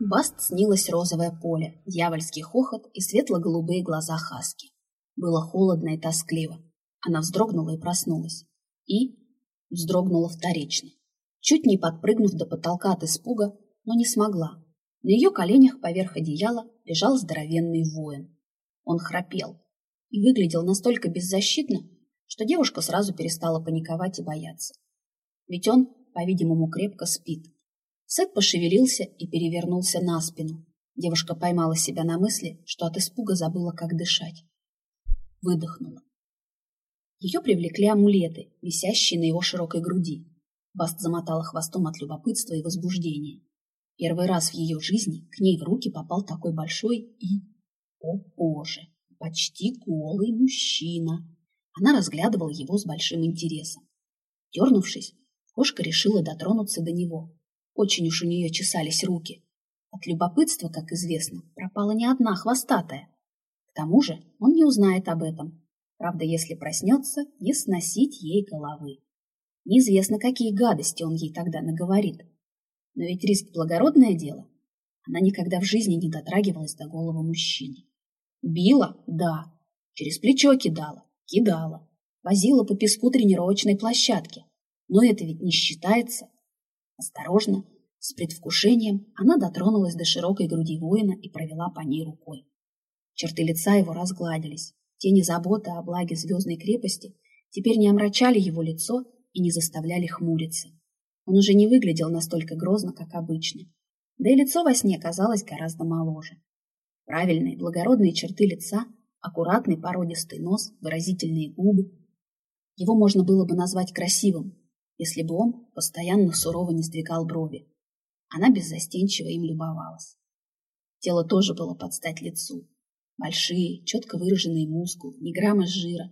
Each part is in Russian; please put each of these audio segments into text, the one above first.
Баст снилось розовое поле, дьявольский хохот и светло-голубые глаза Хаски. Было холодно и тоскливо. Она вздрогнула и проснулась. И вздрогнула вторично. Чуть не подпрыгнув до потолка от испуга, но не смогла. На ее коленях поверх одеяла лежал здоровенный воин. Он храпел и выглядел настолько беззащитно, что девушка сразу перестала паниковать и бояться. Ведь он, по-видимому, крепко спит. Сет пошевелился и перевернулся на спину. Девушка поймала себя на мысли, что от испуга забыла, как дышать. Выдохнула. Ее привлекли амулеты, висящие на его широкой груди. Баст замотала хвостом от любопытства и возбуждения. Первый раз в ее жизни к ней в руки попал такой большой и... О боже! Почти голый мужчина. Она разглядывала его с большим интересом. Дернувшись, кошка решила дотронуться до него. Очень уж у нее чесались руки. От любопытства, как известно, пропала не одна хвостатая. К тому же он не узнает об этом. Правда, если проснется, не сносить ей головы. Неизвестно, какие гадости он ей тогда наговорит. Но ведь риск – благородное дело. Она никогда в жизни не дотрагивалась до голого мужчины. Била? Да. Через плечо кидала? Кидала. Возила по песку тренировочной площадки. Но это ведь не считается. Осторожно, с предвкушением, она дотронулась до широкой груди воина и провела по ней рукой. Черты лица его разгладились. Тени заботы о благе звездной крепости теперь не омрачали его лицо и не заставляли хмуриться. Он уже не выглядел настолько грозно, как обычно. Да и лицо во сне казалось гораздо моложе. Правильные, благородные черты лица, аккуратный породистый нос, выразительные губы. Его можно было бы назвать красивым, если бы он постоянно сурово не сдвигал брови. Она беззастенчиво им любовалась. Тело тоже было под стать лицу. Большие, четко выраженные мускулы, ни грамма жира,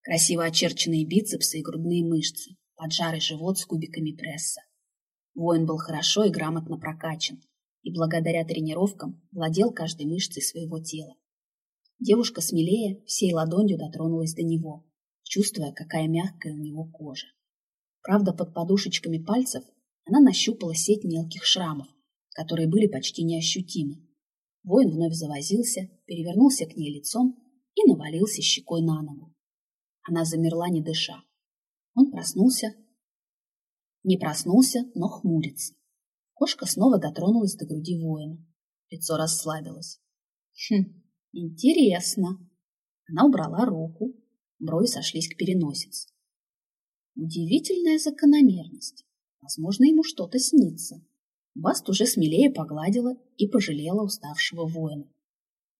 красиво очерченные бицепсы и грудные мышцы, поджарый живот с кубиками пресса. Воин был хорошо и грамотно прокачан, и благодаря тренировкам владел каждой мышцей своего тела. Девушка смелее всей ладонью дотронулась до него, чувствуя, какая мягкая у него кожа. Правда, под подушечками пальцев она нащупала сеть мелких шрамов, которые были почти неощутимы. Воин вновь завозился, перевернулся к ней лицом и навалился щекой на ногу. Она замерла, не дыша. Он проснулся. Не проснулся, но хмурится. Кошка снова дотронулась до груди воина. Лицо расслабилось. Хм, интересно. Она убрала руку. Брови сошлись к переносице. Удивительная закономерность. Возможно, ему что-то снится. Баст уже смелее погладила и пожалела уставшего воина.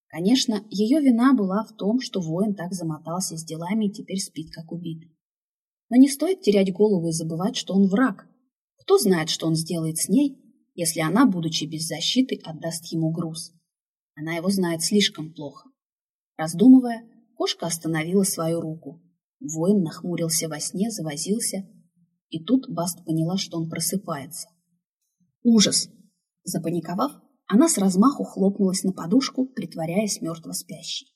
Конечно, ее вина была в том, что воин так замотался с делами и теперь спит, как убитый. Но не стоит терять голову и забывать, что он враг. Кто знает, что он сделает с ней, если она, будучи без защиты, отдаст ему груз. Она его знает слишком плохо. Раздумывая, кошка остановила свою руку. Воин нахмурился во сне, завозился, и тут Баст поняла, что он просыпается. Ужас! Запаниковав, она с размаху хлопнулась на подушку, притворяясь мертво спящей.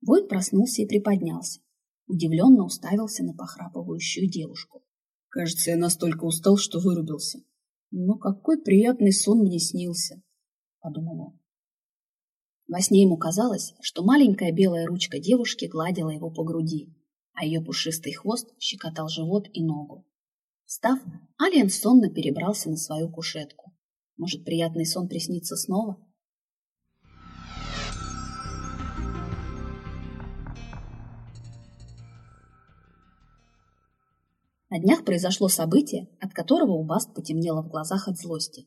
Воин проснулся и приподнялся. Удивленно уставился на похрапывающую девушку. Кажется, я настолько устал, что вырубился. Но какой приятный сон мне снился, подумал он. Во сне ему казалось, что маленькая белая ручка девушки гладила его по груди, а ее пушистый хвост щекотал живот и ногу. Встав, Алиен сонно перебрался на свою кушетку. Может, приятный сон приснится снова? На днях произошло событие, от которого у Баст потемнело в глазах от злости.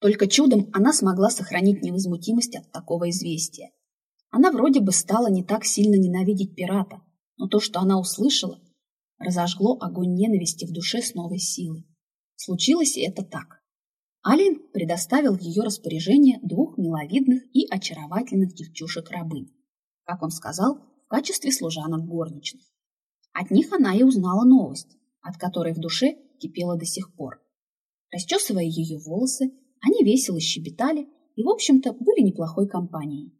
Только чудом она смогла сохранить невозмутимость от такого известия. Она вроде бы стала не так сильно ненавидеть пирата, но то, что она услышала, разожгло огонь ненависти в душе с новой силой. Случилось это так. Алин предоставил в ее распоряжение двух миловидных и очаровательных девчушек-рабынь, как он сказал, в качестве служанок горничных. От них она и узнала новость, от которой в душе кипела до сих пор. Расчесывая ее волосы, они весело щебетали и, в общем-то, были неплохой компанией,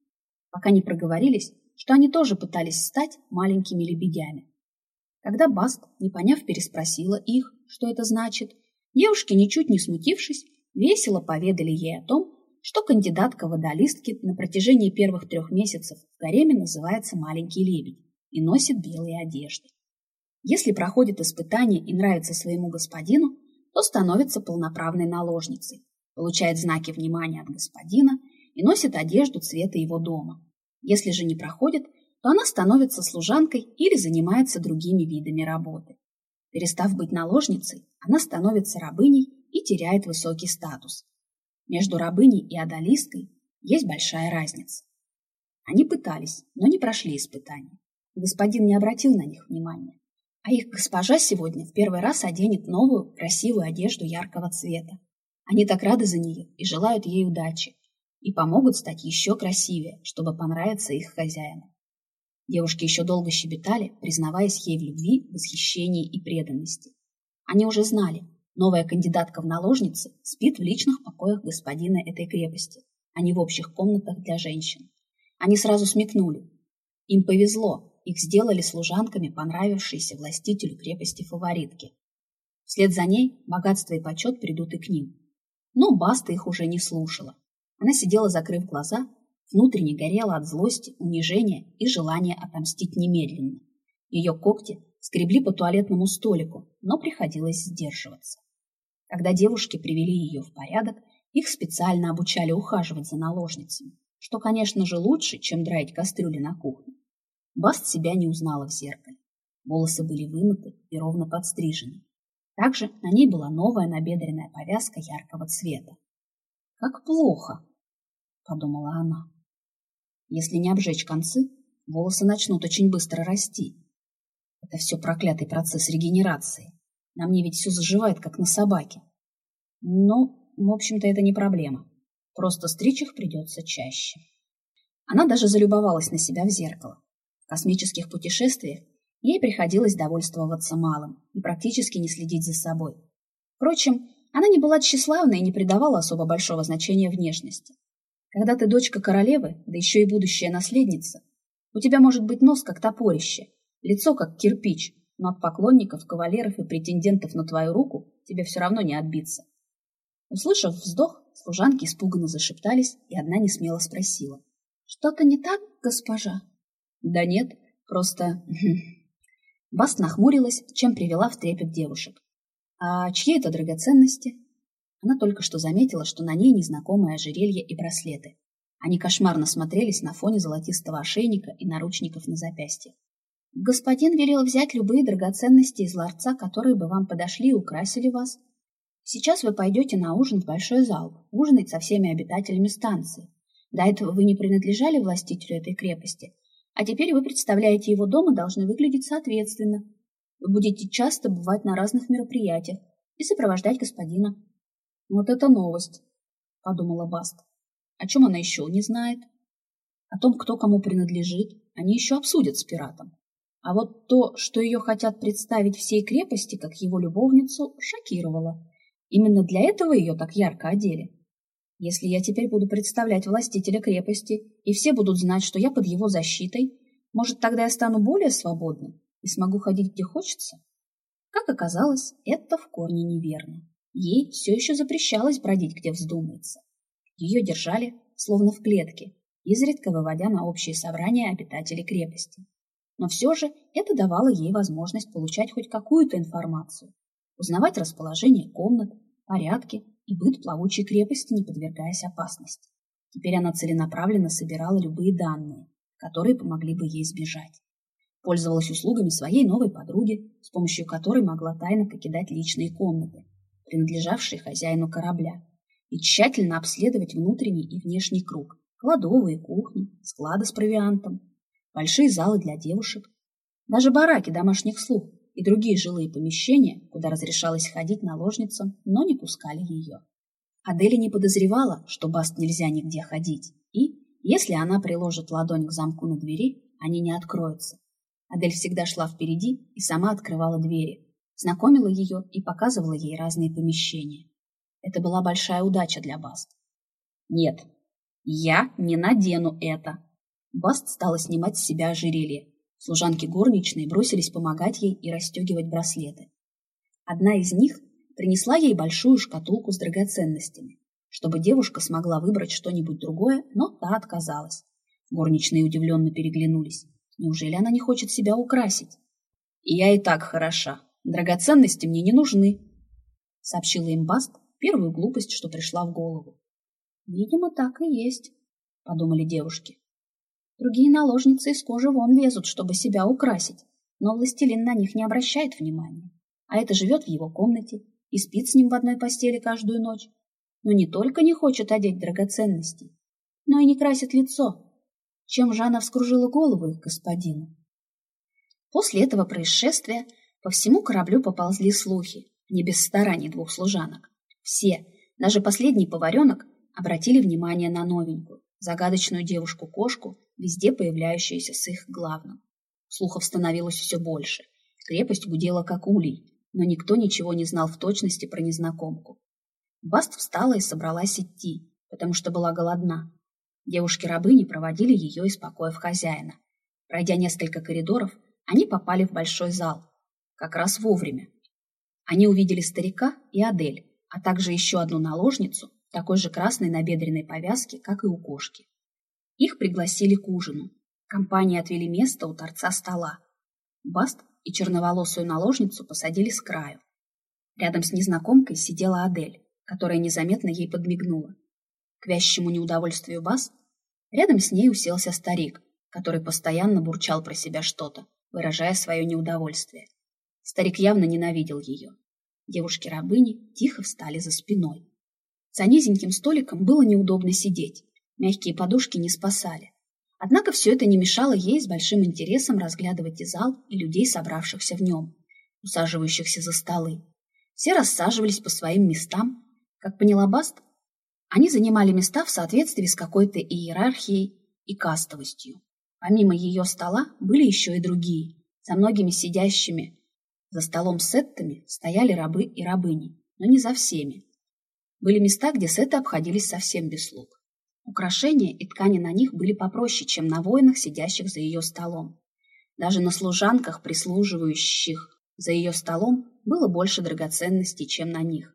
пока не проговорились, что они тоже пытались стать маленькими лебедями. Когда Баст, не поняв, переспросила их, что это значит, девушки, ничуть не смутившись, весело поведали ей о том, что кандидатка водолистки на протяжении первых трех месяцев в гареме называется маленький лебедь и носит белые одежды. Если проходит испытание и нравится своему господину, то становится полноправной наложницей, получает знаки внимания от господина и носит одежду цвета его дома. Если же не проходит, то она становится служанкой или занимается другими видами работы. Перестав быть наложницей, она становится рабыней и теряет высокий статус. Между рабыней и адалисткой есть большая разница. Они пытались, но не прошли испытания. Господин не обратил на них внимания. А их госпожа сегодня в первый раз оденет новую, красивую одежду яркого цвета. Они так рады за нее и желают ей удачи, и помогут стать еще красивее, чтобы понравиться их хозяину. Девушки еще долго щебетали, признаваясь ей в любви, восхищении и преданности. Они уже знали, новая кандидатка в наложницы спит в личных покоях господина этой крепости, а не в общих комнатах для женщин. Они сразу смекнули. Им повезло, их сделали служанками понравившейся властителю крепости фаворитки. Вслед за ней богатство и почет придут и к ним. Но Баста их уже не слушала. Она сидела, закрыв глаза, внутренне горела от злости, унижения и желания отомстить немедленно. Ее когти скребли по туалетному столику, но приходилось сдерживаться. Когда девушки привели ее в порядок, их специально обучали ухаживать за наложницами, что, конечно же, лучше, чем драить кастрюли на кухне. Баст себя не узнала в зеркале. Волосы были вымыты и ровно подстрижены. Также на ней была новая набедренная повязка яркого цвета. «Как плохо!» – подумала она. «Если не обжечь концы, волосы начнут очень быстро расти. Это все проклятый процесс регенерации. На мне ведь все заживает, как на собаке. Но, в общем-то, это не проблема. Просто стричь их придется чаще». Она даже залюбовалась на себя в зеркало. В космических путешествиях Ей приходилось довольствоваться малым и практически не следить за собой. Впрочем, она не была тщеславной и не придавала особо большого значения внешности. Когда ты дочка королевы, да еще и будущая наследница, у тебя может быть нос как топорище, лицо как кирпич, но от поклонников, кавалеров и претендентов на твою руку тебе все равно не отбиться. Услышав вздох, служанки испуганно зашептались, и одна не смело спросила. «Что-то не так, госпожа?» «Да нет, просто Баст нахмурилась, чем привела в трепет девушек. «А чьи это драгоценности?» Она только что заметила, что на ней незнакомые ожерелья и браслеты. Они кошмарно смотрелись на фоне золотистого ошейника и наручников на запястьях. «Господин велел взять любые драгоценности из ларца, которые бы вам подошли и украсили вас. Сейчас вы пойдете на ужин в большой зал, ужинать со всеми обитателями станции. До этого вы не принадлежали властителю этой крепости, а теперь вы представляете его дом и должны выглядеть соответственно. Вы будете часто бывать на разных мероприятиях и сопровождать господина. Вот это новость, подумала Баст. О чем она еще не знает? О том, кто кому принадлежит, они еще обсудят с пиратом. А вот то, что ее хотят представить всей крепости как его любовницу, шокировало. Именно для этого ее так ярко одели. Если я теперь буду представлять властителя крепости, и все будут знать, что я под его защитой, может, тогда я стану более свободным и смогу ходить где хочется? Как оказалось, это в корне неверно. Ей все еще запрещалось бродить, где вздумается. Ее держали, словно в клетке, изредка выводя на общие собрания обитателей крепости. Но все же это давало ей возможность получать хоть какую-то информацию, узнавать расположение комнат, порядки и быт плавучей крепости, не подвергаясь опасности. Теперь она целенаправленно собирала любые данные, которые помогли бы ей сбежать. Пользовалась услугами своей новой подруги, с помощью которой могла тайно покидать личные комнаты, принадлежавшие хозяину корабля, и тщательно обследовать внутренний и внешний круг, кладовые, кухни, склады с провиантом, большие залы для девушек, даже бараки домашних слуг и другие жилые помещения, куда разрешалось ходить наложницам, но не пускали ее. Адели не подозревала, что Баст нельзя нигде ходить, и, если она приложит ладонь к замку на двери, они не откроются. Адель всегда шла впереди и сама открывала двери, знакомила ее и показывала ей разные помещения. Это была большая удача для Баст. «Нет, я не надену это!» Баст стала снимать с себя ожерелье, Служанки горничные бросились помогать ей и расстегивать браслеты. Одна из них принесла ей большую шкатулку с драгоценностями. чтобы девушка смогла выбрать что-нибудь другое, но та отказалась. Горничные удивленно переглянулись. Неужели она не хочет себя украсить? «Я и так хороша. Драгоценности мне не нужны», — сообщила им Баст первую глупость, что пришла в голову. «Видимо, так и есть», — подумали девушки. Другие наложницы из кожи вон лезут, чтобы себя украсить, но властелин на них не обращает внимания. А это живет в его комнате и спит с ним в одной постели каждую ночь. Но не только не хочет одеть драгоценностей, но и не красит лицо, чем же она вскружила голову их господину. После этого происшествия по всему кораблю поползли слухи, не без стараний двух служанок. Все, даже последний поваренок, обратили внимание на новенькую, загадочную девушку-кошку, везде появляющуюся с их главным. Слухов становилось все больше. Крепость гудела как улей, но никто ничего не знал в точности про незнакомку. Баст встала и собралась идти, потому что была голодна. Девушки-рабыни проводили ее из покоев хозяина. Пройдя несколько коридоров, они попали в большой зал. Как раз вовремя. Они увидели старика и Адель, а также еще одну наложницу, такой же красной набедренной повязки, как и у кошки. Их пригласили к ужину. Компании отвели место у торца стола. Баст и черноволосую наложницу посадили с краю. Рядом с незнакомкой сидела Адель, которая незаметно ей подмигнула. К вящему неудовольствию Бас рядом с ней уселся старик, который постоянно бурчал про себя что-то, выражая свое неудовольствие. Старик явно ненавидел ее. Девушки-рабыни тихо встали за спиной. За низеньким столиком было неудобно сидеть, мягкие подушки не спасали. Однако все это не мешало ей с большим интересом разглядывать и зал, и людей, собравшихся в нем, усаживающихся за столы. Все рассаживались по своим местам. Как поняла Баст, они занимали места в соответствии с какой-то иерархией и кастовостью. Помимо ее стола были еще и другие. За многими сидящими за столом с сеттами стояли рабы и рабыни, но не за всеми. Были места, где сеты обходились совсем без слуг. Украшения и ткани на них были попроще, чем на воинах, сидящих за ее столом. Даже на служанках, прислуживающих за ее столом, было больше драгоценностей, чем на них.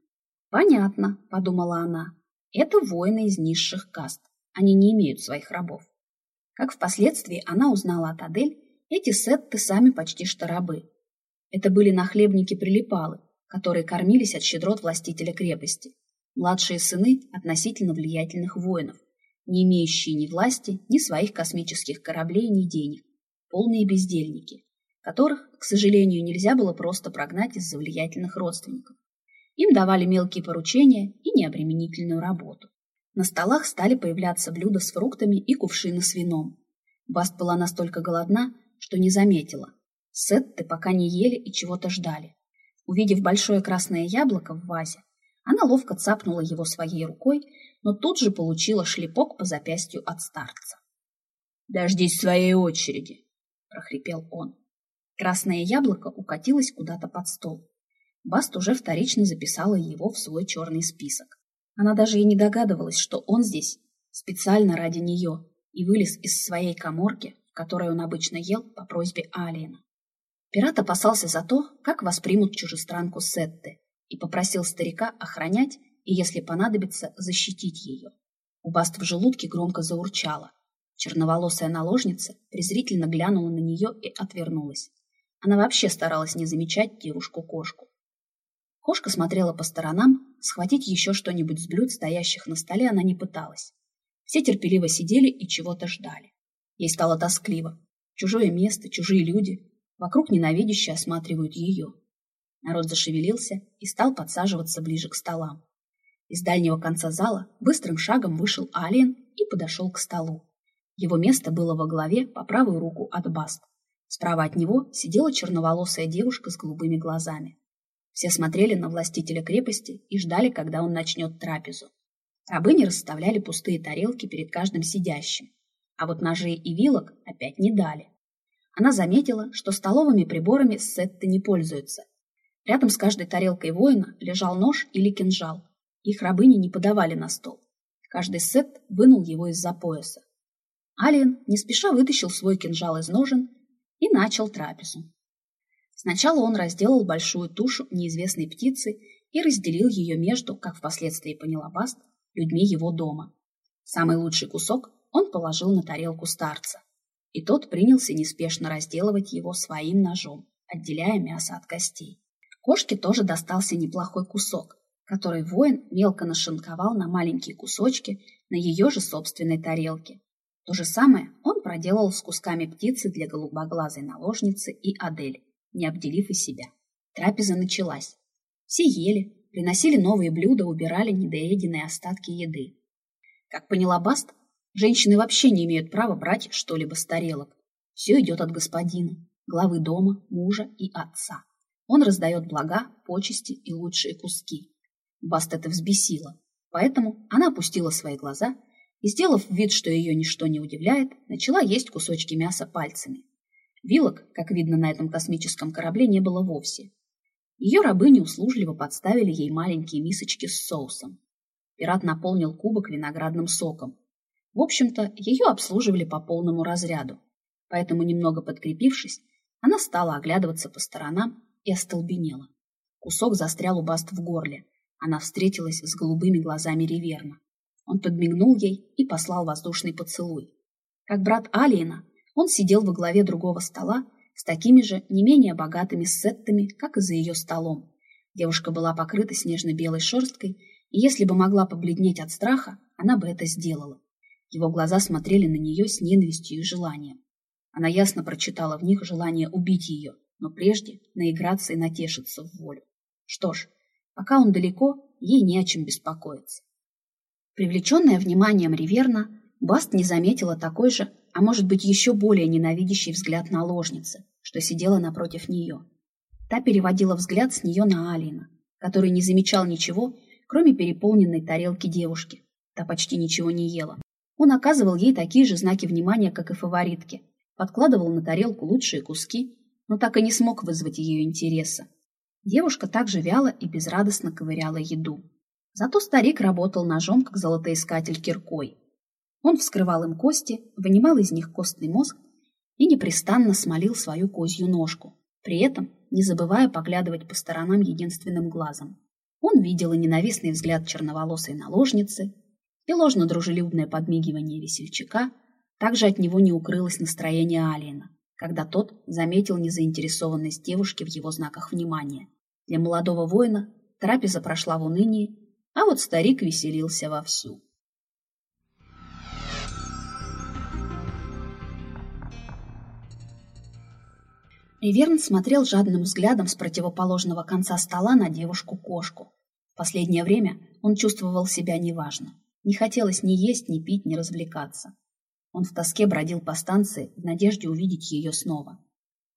«Понятно», — подумала она, — «это воины из низших каст. Они не имеют своих рабов». Как впоследствии она узнала от Адель, эти сетты сами почти что рабы. Это были нахлебники-прилипалы, которые кормились от щедрот властителя крепости, младшие сыны относительно влиятельных воинов, не имеющие ни власти, ни своих космических кораблей, ни денег, полные бездельники, которых, к сожалению, нельзя было просто прогнать из-за влиятельных родственников. Им давали мелкие поручения и необременительную работу. На столах стали появляться блюда с фруктами и кувшины с вином. Баст была настолько голодна, что не заметила. Сетты пока не ели и чего-то ждали. Увидев большое красное яблоко в вазе, она ловко цапнула его своей рукой, но тут же получила шлепок по запястью от старца. «Дождись своей очереди!» – прохрипел он. Красное яблоко укатилось куда-то под стол. Баст уже вторично записала его в свой черный список. Она даже и не догадывалась, что он здесь специально ради нее и вылез из своей коморки, в которой он обычно ел по просьбе Алиена. Пират опасался за то, как воспримут чужестранку Сетты, и попросил старика охранять и, если понадобится, защитить ее. У Баст в желудке громко заурчало. Черноволосая наложница презрительно глянула на нее и отвернулась. Она вообще старалась не замечать девушку-кошку. Кошка смотрела по сторонам, схватить еще что-нибудь с блюд, стоящих на столе, она не пыталась. Все терпеливо сидели и чего-то ждали. Ей стало тоскливо. Чужое место, чужие люди. Вокруг ненавидяще осматривают ее. Народ зашевелился и стал подсаживаться ближе к столам. Из дальнего конца зала быстрым шагом вышел Алиен и подошел к столу. Его место было во главе по правую руку от Баст. Справа от него сидела черноволосая девушка с голубыми глазами. Все смотрели на властителя крепости и ждали, когда он начнет трапезу. Рабыни расставляли пустые тарелки перед каждым сидящим, а вот ножей и вилок опять не дали. Она заметила, что столовыми приборами сетты не пользуются. Рядом с каждой тарелкой воина лежал нож или кинжал. Их рабыни не подавали на стол. Каждый сет вынул его из-за пояса. Алиен не спеша вытащил свой кинжал из ножен и начал трапезу. Сначала он разделал большую тушу неизвестной птицы и разделил ее между, как впоследствии поняла Баст, людьми его дома. Самый лучший кусок он положил на тарелку старца, и тот принялся неспешно разделывать его своим ножом, отделяя мясо от костей. Кошке тоже достался неплохой кусок, который воин мелко нашинковал на маленькие кусочки на ее же собственной тарелке. То же самое он проделал с кусками птицы для голубоглазой наложницы и Адель, не обделив и себя. Трапеза началась. Все ели, приносили новые блюда, убирали недоеденные остатки еды. Как поняла Баст, женщины вообще не имеют права брать что-либо с тарелок. Все идет от господина, главы дома, мужа и отца. Он раздает блага, почести и лучшие куски. Баст это взбесило, поэтому она опустила свои глаза и, сделав вид, что ее ничто не удивляет, начала есть кусочки мяса пальцами. Вилок, как видно на этом космическом корабле, не было вовсе. Ее рабыни услужливо подставили ей маленькие мисочки с соусом. Пират наполнил кубок виноградным соком. В общем-то, ее обслуживали по полному разряду. Поэтому, немного подкрепившись, она стала оглядываться по сторонам и остолбенела. Кусок застрял у Баст в горле. Она встретилась с голубыми глазами Риверна. Он подмигнул ей и послал воздушный поцелуй. Как брат Алиена, он сидел во главе другого стола с такими же, не менее богатыми сеттами, как и за ее столом. Девушка была покрыта снежно-белой шерсткой, и если бы могла побледнеть от страха, она бы это сделала. Его глаза смотрели на нее с ненавистью и желанием. Она ясно прочитала в них желание убить ее, но прежде наиграться и натешиться в волю. Что ж, Пока он далеко, ей не о чем беспокоиться. Привлеченная вниманием Риверна, Баст не заметила такой же, а может быть еще более ненавидящий взгляд наложницы, что сидела напротив нее. Та переводила взгляд с нее на Алина, который не замечал ничего, кроме переполненной тарелки девушки. Та почти ничего не ела. Он оказывал ей такие же знаки внимания, как и фаворитке, подкладывал на тарелку лучшие куски, но так и не смог вызвать ее интереса. Девушка также вяло и безрадостно ковыряла еду. Зато старик работал ножом, как золотоискатель киркой. Он вскрывал им кости, вынимал из них костный мозг и непрестанно смолил свою козью ножку, при этом не забывая поглядывать по сторонам единственным глазом. Он видел и ненавистный взгляд черноволосой наложницы, и ложно-дружелюбное подмигивание весельчака, также от него не укрылось настроение Алиена, когда тот заметил незаинтересованность девушки в его знаках внимания. Для молодого воина трапеза прошла в унынии, а вот старик веселился вовсю. Риверн смотрел жадным взглядом с противоположного конца стола на девушку-кошку. В последнее время он чувствовал себя неважно. Не хотелось ни есть, ни пить, ни развлекаться. Он в тоске бродил по станции в надежде увидеть ее снова.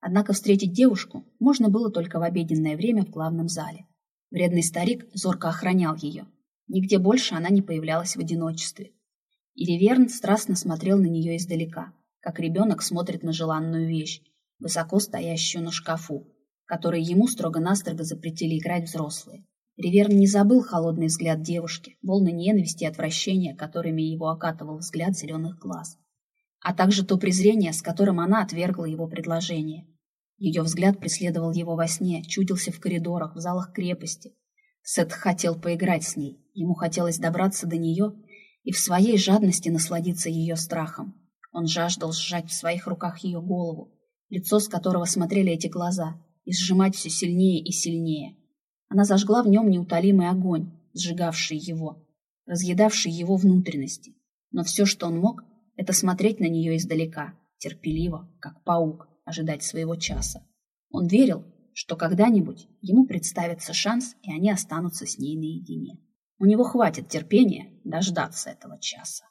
Однако встретить девушку можно было только в обеденное время в главном зале. Вредный старик зорко охранял ее. Нигде больше она не появлялась в одиночестве. И Риверн страстно смотрел на нее издалека, как ребенок смотрит на желанную вещь, высоко стоящую на шкафу, которой ему строго-настрого запретили играть взрослые. Риверн не забыл холодный взгляд девушки, волны ненависти и отвращения, которыми его окатывал взгляд зеленых глаз а также то презрение, с которым она отвергла его предложение. Ее взгляд преследовал его во сне, чудился в коридорах, в залах крепости. Сет хотел поиграть с ней, ему хотелось добраться до нее и в своей жадности насладиться ее страхом. Он жаждал сжать в своих руках ее голову, лицо с которого смотрели эти глаза, и сжимать все сильнее и сильнее. Она зажгла в нем неутолимый огонь, сжигавший его, разъедавший его внутренности. Но все, что он мог, это смотреть на нее издалека, терпеливо, как паук, ожидать своего часа. Он верил, что когда-нибудь ему представится шанс, и они останутся с ней наедине. У него хватит терпения дождаться этого часа.